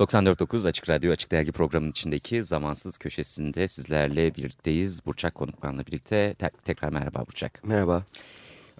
...94.9 Açık Radyo Açık Dergi programının içindeki zamansız köşesinde sizlerle birlikteyiz. Burçak Konukman'la birlikte te tekrar merhaba Burçak. Merhaba.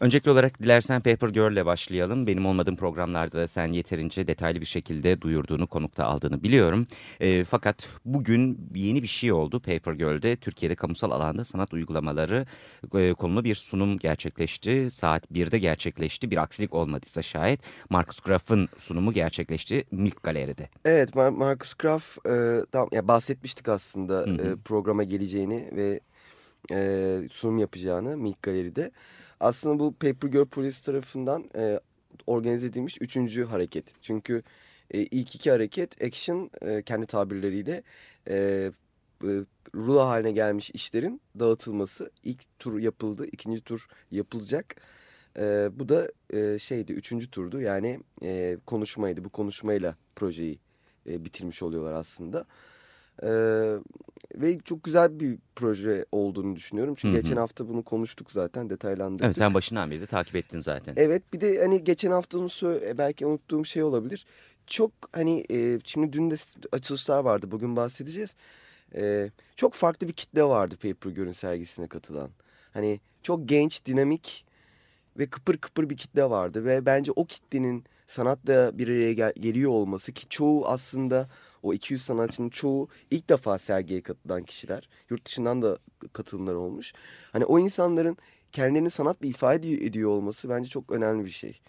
Öncelikli olarak dilersen Paper Girl ile başlayalım. Benim olmadığım programlarda sen yeterince detaylı bir şekilde duyurduğunu, konukta aldığını biliyorum. E, fakat bugün yeni bir şey oldu Paper Girl'de. Türkiye'de kamusal alanda sanat uygulamaları e, konulu bir sunum gerçekleşti. Saat 1'de gerçekleşti. Bir aksilik olmadıysa şayet. Marcus Graff'ın sunumu gerçekleşti Milk Galeri'de. Evet Marcus Graff e, tam, ya bahsetmiştik aslında hı hı. E, programa geleceğini ve e, sunum yapacağını Milk Galeri'de. Aslında bu Paper Girl Projesi tarafından e, organize edilmiş üçüncü hareket. Çünkü e, ilk iki hareket action e, kendi tabirleriyle e, e, haline gelmiş işlerin dağıtılması. ilk tur yapıldı, ikinci tur yapılacak. E, bu da e, şeydi, üçüncü turdu yani e, konuşmaydı. Bu konuşmayla projeyi e, bitirmiş oluyorlar aslında. Ee, ve çok güzel bir proje olduğunu düşünüyorum. Çünkü Hı -hı. geçen hafta bunu konuştuk zaten detaylandırdık. Evet sen başından beri de takip ettin zaten. Evet bir de hani geçen haftanın e, belki unuttuğum şey olabilir. Çok hani e, şimdi dün de açılışlar vardı bugün bahsedeceğiz. E, çok farklı bir kitle vardı Paper Görün sergisine katılan. Hani çok genç, dinamik ve kıpır kıpır bir kitle vardı. Ve bence o kitlenin sanatla bir araya gel geliyor olması ki çoğu aslında o 200 sanatçının çoğu ilk defa sergiye katılan kişiler. Yurt dışından da katılımlar olmuş. Hani o insanların kendilerini sanatla ifade ediyor olması bence çok önemli bir şey.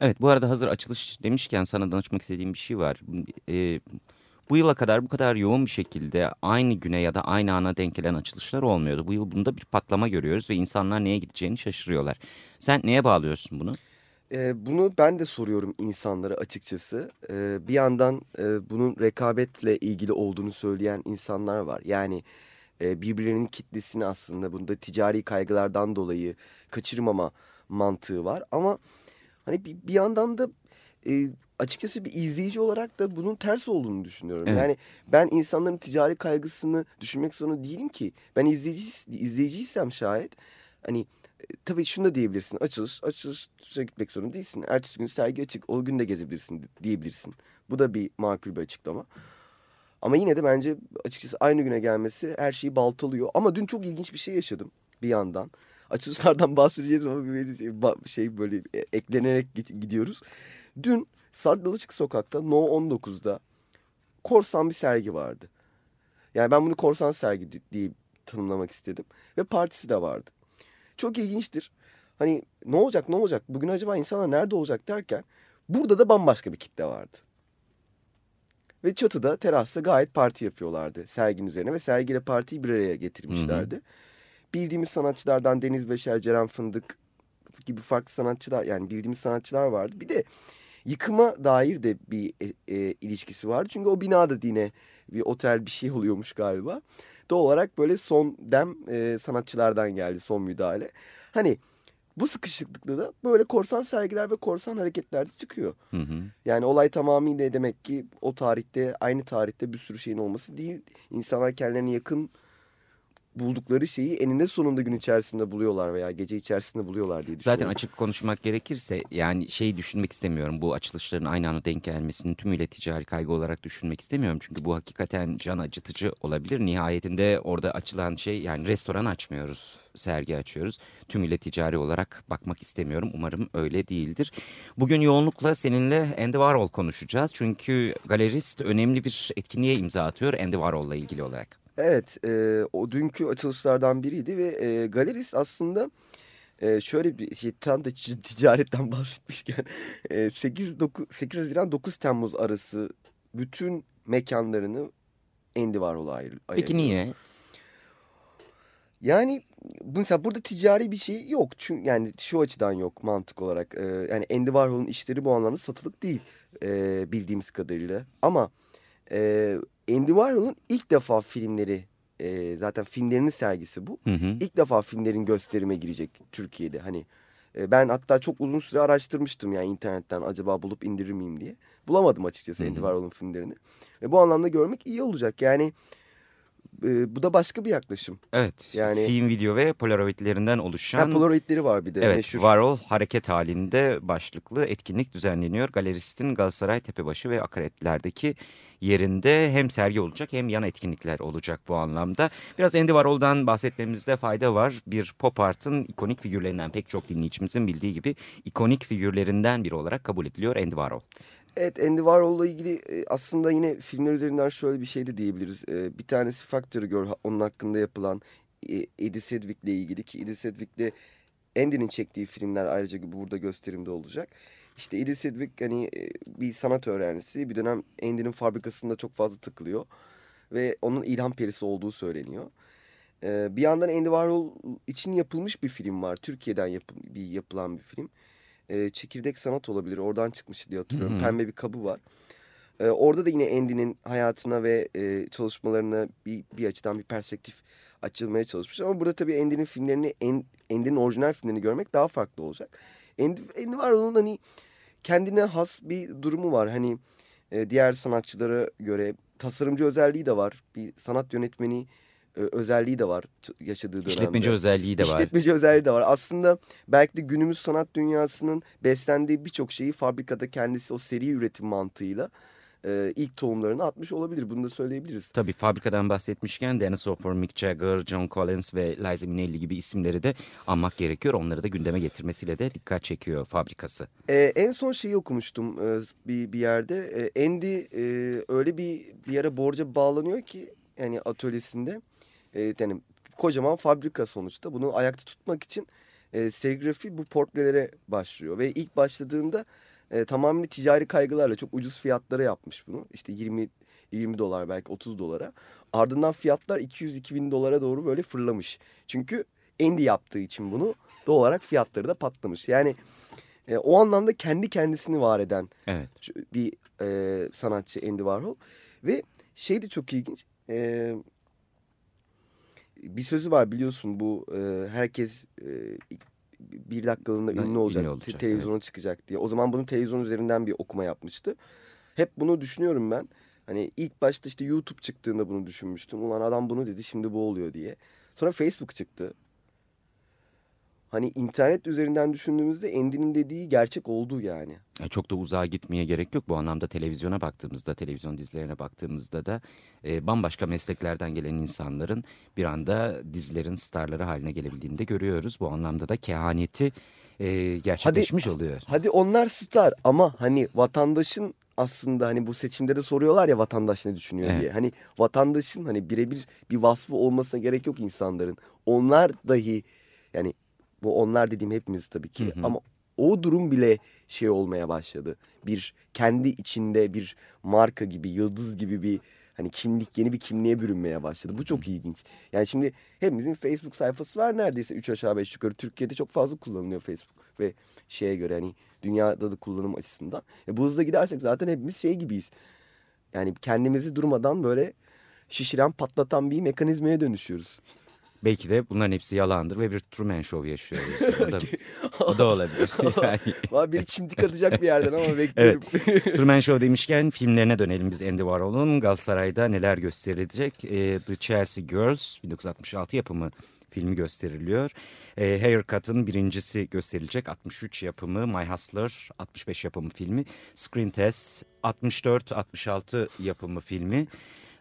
Evet bu arada hazır açılış demişken sana danışmak istediğim bir şey var. Ee, bu yıla kadar bu kadar yoğun bir şekilde aynı güne ya da aynı ana denk gelen açılışlar olmuyordu. Bu yıl bunda bir patlama görüyoruz ve insanlar neye gideceğini şaşırıyorlar. Sen neye bağlıyorsun bunu? E, bunu ben de soruyorum insanlara açıkçası. E, bir yandan e, bunun rekabetle ilgili olduğunu söyleyen insanlar var. Yani e, birbirlerinin kitlesini aslında bunda ticari kaygılardan dolayı kaçırmama mantığı var. Ama hani bir, bir yandan da e, açıkçası bir izleyici olarak da bunun ters olduğunu düşünüyorum. Evet. Yani ben insanların ticari kaygısını düşünmek zorunda değilim ki. Ben izleyici izleyiciysem şayet hani tabii şunu da diyebilirsin. Açılış, açılışa gitmek zorunda değilsin. Ertesi gün sergi açık. O gün de gezebilirsin diyebilirsin. Bu da bir makul bir açıklama. Ama yine de bence açıkçası aynı güne gelmesi her şeyi baltalıyor. Ama dün çok ilginç bir şey yaşadım bir yandan. Açılışlardan bahsedeceğiz ama bir şey böyle e, eklenerek gidiyoruz. Dün Sardalıçık Sokak'ta No 19'da korsan bir sergi vardı. Yani ben bunu korsan sergi diye tanımlamak istedim. Ve partisi de vardı. Çok ilginçtir. Hani ne olacak ne olacak bugün acaba insanlar nerede olacak derken burada da bambaşka bir kitle vardı. Ve çatıda terasta gayet parti yapıyorlardı serginin üzerine ve sergiyle partiyi bir araya getirmişlerdi. Hı hı. Bildiğimiz sanatçılardan Deniz Beşer, Ceren Fındık gibi farklı sanatçılar yani bildiğimiz sanatçılar vardı. Bir de yıkıma dair de bir e, e, ilişkisi vardı. Çünkü o binada yine bir otel bir şey oluyormuş galiba. Doğal olarak böyle son dem e, sanatçılardan geldi son müdahale. Hani bu sıkışıklıkta da böyle korsan sergiler ve korsan hareketler de çıkıyor. Hı hı. Yani olay tamamıyla demek ki o tarihte aynı tarihte bir sürü şeyin olması değil. İnsanlar kendilerine yakın buldukları şeyi eninde sonunda gün içerisinde buluyorlar veya gece içerisinde buluyorlar diye düşünüyorum. Zaten açık konuşmak gerekirse yani şeyi düşünmek istemiyorum. Bu açılışların aynı anda denk gelmesini tümüyle ticari kaygı olarak düşünmek istemiyorum. Çünkü bu hakikaten can acıtıcı olabilir. Nihayetinde orada açılan şey yani restoran açmıyoruz sergi açıyoruz. Tümüyle ticari olarak bakmak istemiyorum. Umarım öyle değildir. Bugün yoğunlukla seninle Andy Warhol konuşacağız. Çünkü galerist önemli bir etkinliğe imza atıyor Andy Warhol'la ilgili olarak. Evet, e, o dünkü açılışlardan biriydi ve e, galerist aslında e, şöyle bir şey tam da ticaretten bahsetmişken e, 8, 9, 8 Haziran 9 Temmuz arası bütün mekanlarını Andy Warhol'a ayır, Peki niye? Yani mesela burada ticari bir şey yok. Çünkü yani şu açıdan yok mantık olarak. E, yani Andy Warhol'un işleri bu anlamda satılık değil e, bildiğimiz kadarıyla. Ama e, Andy Warhol'un ilk defa filmleri e, zaten filmlerinin sergisi bu. Hı hı. İlk defa filmlerin gösterime girecek Türkiye'de. Hani e, ben hatta çok uzun süre araştırmıştım yani internetten acaba bulup indirir miyim diye. Bulamadım açıkçası Hı hı. Andy Warhol'un filmlerini. Ve bu anlamda görmek iyi olacak. Yani e, bu da başka bir yaklaşım. Evet. Yani- Film, video ve polaroidlerinden oluşan... Ha, Polaroidleri var bir de Evet, meşhur. Varol hareket halinde başlıklı etkinlik düzenleniyor. Galeristin Galatasaray Tepebaşı ve Akaretler'deki yerinde hem sergi olacak hem yan etkinlikler olacak bu anlamda. Biraz Andy Warhol'dan bahsetmemizde fayda var. Bir pop art'ın ikonik figürlerinden pek çok dinleyicimizin bildiği gibi ikonik figürlerinden biri olarak kabul ediliyor Andy Warhol. Evet Andy Warhol'la ilgili e, aslında yine filmler üzerinden şöyle bir şey de diyebiliriz. E, Bir tanesi Factory Girl onun hakkında yapılan e, Eddie Sedgwick'le ilgili ki Eddie Sedgwick'le Andy'nin çektiği filmler ayrıca burada gösterimde olacak. İşte Eddie Sedgwick hani e, bir sanat öğrencisi bir dönem Andy'nin fabrikasında çok fazla takılıyor. Ve onun ilham perisi olduğu söyleniyor. E, Bir yandan Andy Warhol için yapılmış bir film var. Türkiye'den yapı- bir yapılan bir film. E, Çekirdek Sanat olabilir. Oradan çıkmış diye hatırlıyorum. Hı hı. Pembe bir kabı var. E, orada da yine Andy'nin hayatına ve e, çalışmalarına bir, bir açıdan bir perspektif açılmaya çalışmış. Ama burada tabii Andy'nin filmlerini, Andy'nin orijinal filmlerini görmek daha farklı olacak. Andy, Andy Warhol'un hani kendine has bir durumu var. Hani e, diğer sanatçılara göre tasarımcı özelliği de var. Bir sanat yönetmeni e, özelliği de var yaşadığı dönemde. İşletmeci özelliği de var. İşletmeci özelliği de var. Aslında belki de günümüz sanat dünyasının beslendiği birçok şeyi fabrikada kendisi o seri üretim mantığıyla e, ilk tohumlarını atmış olabilir. Bunu da söyleyebiliriz. Tabii fabrikadan bahsetmişken Dennis Hopper, Mick Jagger, John Collins ve Liza Minnelli gibi isimleri de anmak gerekiyor. Onları da gündeme getirmesiyle de dikkat çekiyor fabrikası. E, en son şeyi okumuştum e, bir, bir yerde. E, Andy e, öyle bir bir yere borca bağlanıyor ki yani atölyesinde e, yani kocaman fabrika sonuçta bunu ayakta tutmak için e, serigrafi bu portrelere başlıyor ve ilk başladığında e, tamamen ticari kaygılarla çok ucuz fiyatlara yapmış bunu. İşte 20 20 dolar belki 30 dolara. Ardından fiyatlar 200-2000 bin dolara doğru böyle fırlamış. Çünkü Andy yaptığı için bunu doğal olarak fiyatları da patlamış. Yani e, o anlamda kendi kendisini var eden Evet. bir e, sanatçı Andy Warhol. Ve şey de çok ilginç. E, bir sözü var biliyorsun bu e, herkes e, bir dakikalığına Ha, ünlü olacak, ünlü te- olacak, televizyona çıkacak diye. O zaman bunu televizyon üzerinden bir okuma yapmıştı. Hep bunu düşünüyorum ben. Hani ilk başta işte YouTube çıktığında bunu düşünmüştüm. Ulan adam bunu dedi şimdi bu oluyor diye. Sonra Facebook çıktı. Hani internet üzerinden düşündüğümüzde Andy'nin dediği gerçek oldu yani. E, Çok da uzağa gitmeye gerek yok. Bu anlamda televizyona baktığımızda, televizyon dizilerine baktığımızda da e, bambaşka mesleklerden gelen insanların bir anda dizilerin starları haline gelebildiğini de görüyoruz. Bu anlamda da kehaneti e, gerçekleşmiş oluyor. Hadi onlar star ama hani vatandaşın aslında hani bu seçimde de soruyorlar ya vatandaş ne düşünüyor Evet. diye. Hani vatandaşın hani birebir bir vasfı olmasına gerek yok insanların. Onlar dahi yani bu onlar dediğim hepimiz tabii ki Hı hı. ama o durum bile şey olmaya başladı. Bir kendi içinde bir marka gibi, yıldız gibi bir hani kimlik yeni bir kimliğe bürünmeye başladı. Bu çok ilginç. Yani şimdi hepimizin Facebook sayfası var neredeyse 3 aşağı 5 yukarı. Türkiye'de çok fazla kullanılıyor Facebook ve şeye göre hani dünyada da kullanım açısından. E bu hızla gidersek zaten hepimiz şey gibiyiz. Yani kendimizi durmadan böyle şişiren, patlatan bir mekanizmaya dönüşüyoruz. Belki de bunların hepsi yalandır ve bir Truman Show yaşıyoruz. O da, o da olabilir. Yani, biri çimdik atacak bir yerden ama bekliyorum. Truman Show demişken filmlerine dönelim biz Andy Warhol'un. Galatasaray'da neler gösterilecek? E, The Chelsea Girls 1966 yapımı filmi gösteriliyor. E, Haircut'ın birincisi gösterilecek. 63 yapımı My Hustler 65 yapımı filmi. Screen Test 64-66 yapımı filmi.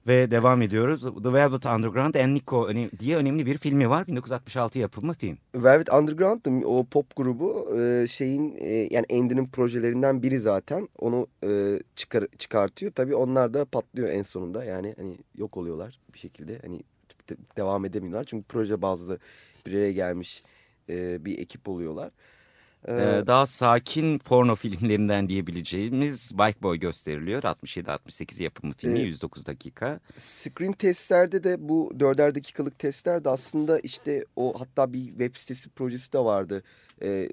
Ve devam ediyoruz. The Velvet Underground and Nico diye önemli bir filmi var. 1966 yapımı film. Velvet Underground o pop grubu e, şeyin e, yani Andy'nin projelerinden biri zaten. Onu e, çıkar, çıkartıyor. Tabii onlar da patlıyor en sonunda. Yani hani yok oluyorlar bir şekilde. Hani de- devam edemiyorlar. Çünkü proje bazlı bir araya gelmiş bir ekip oluyorlar. E, Ee, daha sakin porno filmlerinden diyebileceğimiz Bike Boy gösteriliyor. 67-68 yapımı filmi Ee, 109 dakika. Screen testlerde de bu dörder dakikalık testler de aslında işte o hatta bir web sitesi projesi de vardı. Ee,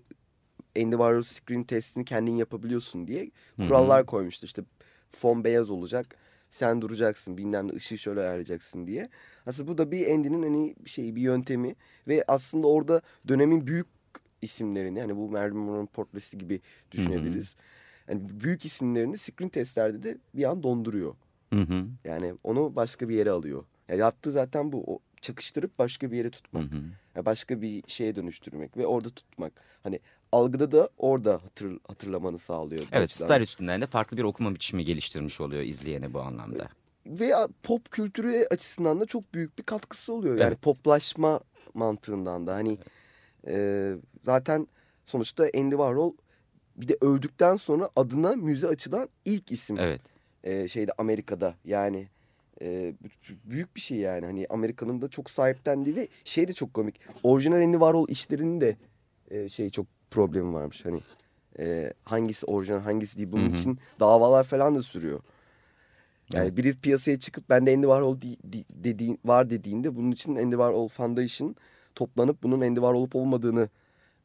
Andy Warhol screen testini kendin yapabiliyorsun diye Hı hı. kurallar koymuştu. İşte fon beyaz olacak. sen duracaksın bilmem ne ışığı şöyle ayarlayacaksın diye. Aslında bu da bir Andy'nin hani şey bir yöntemi ve aslında orada dönemin büyük isimlerini hani bu Marilyn Monroe'nun portresi gibi düşünebiliriz. Yani büyük isimlerini screen testlerde de bir an donduruyor. Hı hı. Yani onu başka bir yere alıyor. Yani yaptığı zaten bu. O çakıştırıp başka bir yere tutmak. Hı hı. Yani başka bir şeye dönüştürmek ve orada tutmak. Hani algıda da orada hatır, hatırlamanı sağlıyor. Evet açıdan. star üstünden de farklı bir okuma biçimi geliştirmiş oluyor izleyene bu anlamda. Ve pop kültürü açısından da çok büyük bir katkısı oluyor. Yani Evet. poplaşma mantığından da. Hani e, zaten sonuçta Andy Warhol bir de öldükten sonra adına müze açılan ilk isim. Evet. e, şeyde Amerika'da yani e, büyük bir şey yani hani Amerika'nın da çok sahiplendiği ve şey de çok komik orijinal Andy Warhol işlerinin de e, şey çok problemi varmış hani e, hangisi orijinal hangisi değil bunun Hı hı. için davalar falan da sürüyor. Yani Evet. biri piyasaya çıkıp bende Andy Warhol di, di- dediğin, var dediğinde bunun için Andy Warhol Foundation toplanıp bunun Andy Warhol olup olmadığını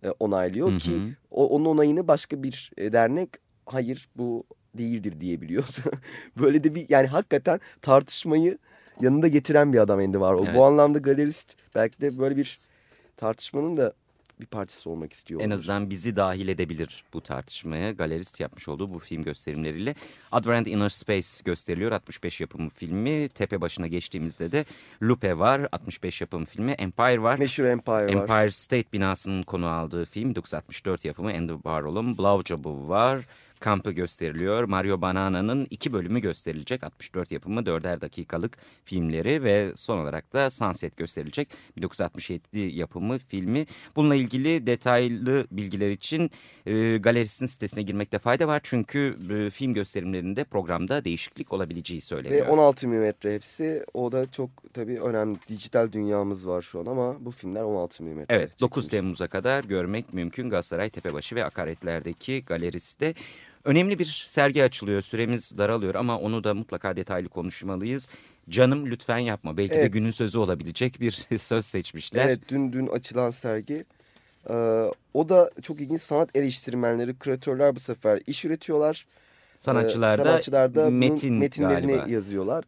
e, onaylıyor Hı hı. ki o, onun onayını başka bir e, dernek hayır bu değildir diyebiliyor. Böyle de bir yani hakikaten tartışmayı yanında getiren bir adam Andy Warhol. Evet. Bu anlamda galerist belki de böyle bir tartışmanın da bir parçası olmak istiyor. En azından bizi dahil edebilir bu tartışmaya. Galerist yapmış olduğu bu film gösterimleriyle. Advent Inner Space gösteriliyor. 65 yapımı filmi. Tepe başına geçtiğimizde de Lupe var. 65 yapımı filmi. Empire var. Meşhur Empire, var. Empire State binasının konu aldığı film 1964 yapımı Andy Warhol'un Blowjob'u var. Kampı gösteriliyor. Mario Banana'nın iki bölümü gösterilecek. 64 yapımı dörder dakikalık filmleri ve son olarak da Sunset gösterilecek. 1967 yapımı filmi. Bununla ilgili detaylı bilgiler için e, galeristin sitesine girmekte fayda var. Çünkü e, film gösterimlerinde programda değişiklik olabileceği Ve söyleniyor. 16 milimetre hepsi. O da çok tabii önemli. Dijital dünyamız var şu an ama bu filmler 16 milimetre. Evet 9 çekilmiş. Temmuz'a kadar görmek mümkün Galatasaray Tepebaşı ve Akaretler'deki galeriste. Önemli bir sergi açılıyor süremiz daralıyor ama onu da mutlaka detaylı konuşmalıyız. Canım lütfen yapma belki de Evet. günün sözü olabilecek bir söz seçmişler. Evet dün dün açılan sergi. Ee, o da çok ilginç sanat eleştirmenleri, kreatörler bu sefer iş üretiyorlar. Sanatçılar Ee, da sanatçılar da metin metinlerini galiba. yazıyorlar.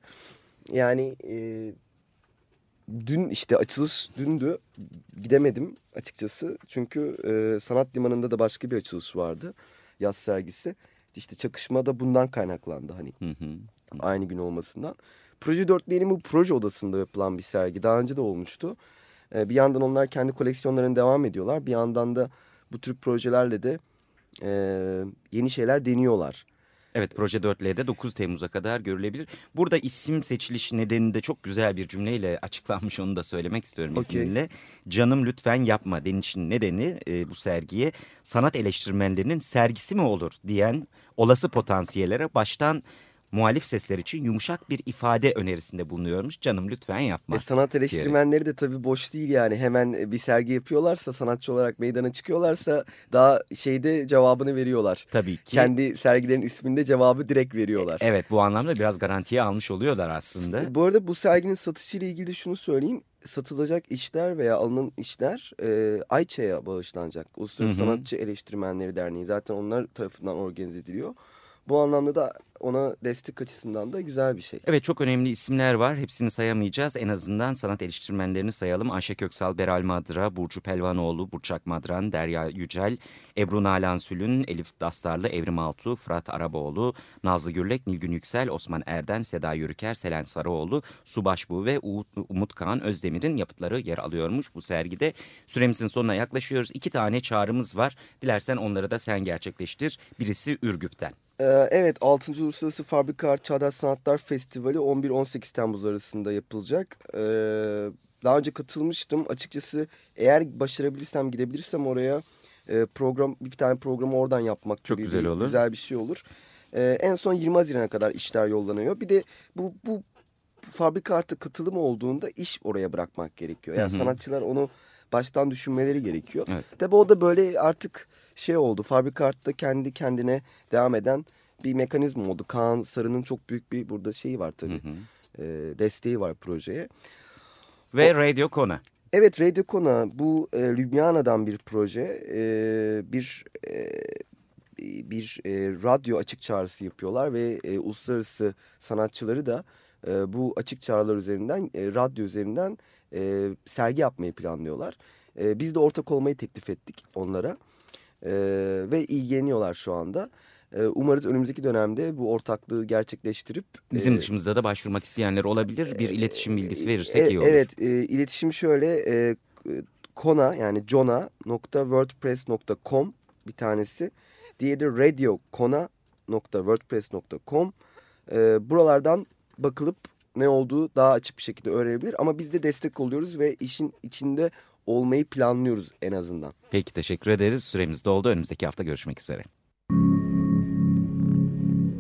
Yani e, dün işte açılış dündü. Gidemedim açıkçası. Çünkü e, Sanat Limanı'nda da başka bir açılış vardı. Yaz sergisi. İşte çakışma da bundan kaynaklandı hani Hı hı. aynı gün olmasından. Proje Dörtleyenin bu proje odasında yapılan bir sergi. Daha önce de olmuştu. Ee, bir yandan onlar kendi koleksiyonlarına devam ediyorlar. Bir yandan da bu tür projelerle de yeni şeyler deniyorlar. Evet Proje 4L'de 9 Temmuz'a kadar görülebilir. Burada isim seçiliş nedeni de çok güzel bir cümleyle açıklanmış onu da söylemek istiyorum Okey. izninle. Canım lütfen yapma denişin nedeni e, bu sergiye sanat eleştirmenlerinin sergisi mi olur diyen olası potansiyellere baştan muhalif sesler için yumuşak bir ifade önerisinde bulunuyormuş. Canım lütfen yapma. E, sanat eleştirmenleri de tabii boş değil yani. Hemen e, bir sergi yapıyorlarsa, sanatçı olarak meydana çıkıyorlarsa daha şeyde cevabını veriyorlar. Tabii ki. Kendi sergilerin isminde cevabı direkt veriyorlar. Evet bu anlamda biraz garantiye almış oluyorlar aslında. Bu arada bu serginin satışıyla ilgili şunu söyleyeyim. Satılacak işler veya alınan işler e, Ayça'ya bağışlanacak. Uluslararası. Sanatçı Eleştirmenleri Derneği zaten onlar tarafından organize ediliyor. Bu anlamda da ona destek açısından da güzel bir şey. Evet çok önemli isimler var. Hepsini sayamayacağız. En azından sanat eleştirmenlerini sayalım. Ayşe Köksal, Beral Madra, Burcu Pelvanoğlu, Burçak Madran, Derya Yücel, Ebru Nalan Sülün, Elif Dastarlı, Evrim Altuğ, Fırat Araboğlu, Nazlı Gürlek, Nilgün Yüksel, Osman Erden, Seda Yürüker, Selen Sarıoğlu, Subaş Bu ve Umut, Umut Kağan Özdemir'in yapıtları yer alıyormuş bu sergide. Süremizin sonuna yaklaşıyoruz. İki tane çağrımız var. Dilersen onları da sen gerçekleştir. Birisi Ürgüp'ten. Ee, evet 6. Uluslararası Fabrika Art Çağdaş Sanatlar Festivali 11-18 Temmuz arasında yapılacak. Ee, daha önce katılmıştım. Açıkçası eğer başarabilirsem gidebilirsem oraya e, program bir tane programı oradan yapmak Çok gibi güzel bir- olur. Güzel bir şey olur. Ee, en son 20 Haziran'a kadar işler yollanıyor. Bir de bu bu fabrika artı katılım olduğunda iş oraya bırakmak gerekiyor. Yani Hı hı. sanatçılar onu baştan düşünmeleri gerekiyor. Evet. Tabii o da böyle artık şey oldu. Fabrika Art'ta kendi kendine devam eden bir mekanizma oldu. Kaan Sarı'nın çok büyük bir burada şeyi var tabii. Hı hı. Ee, desteği var projeye. Ve Radio Kona. Evet Radio Kona bu e, Ljubljana'dan bir proje. E, bir e, bir e, radyo açık çağrısı yapıyorlar ve e, uluslararası sanatçıları da e, bu açık çağrılar üzerinden e, radyo üzerinden e, sergi yapmayı planlıyorlar. E, biz de ortak olmayı teklif ettik onlara e, ve ilgileniyorlar şu anda. E, umarız önümüzdeki dönemde bu ortaklığı gerçekleştirip... Bizim e, dışımızda da başvurmak isteyenler olabilir. Bir iletişim bilgisi verirsek e, iyi olur. Evet, e, iletişim şöyle e, kona yani jona.wordpress.com bir tanesi. Diğeri radiokona.wordpress.com. E, buralardan bakılıp ne olduğu daha açık bir şekilde öğrenebilir. Ama biz de destek oluyoruz ve işin içinde olmayı planlıyoruz en azından. Peki teşekkür ederiz. Süremiz doldu. Önümüzdeki hafta görüşmek üzere.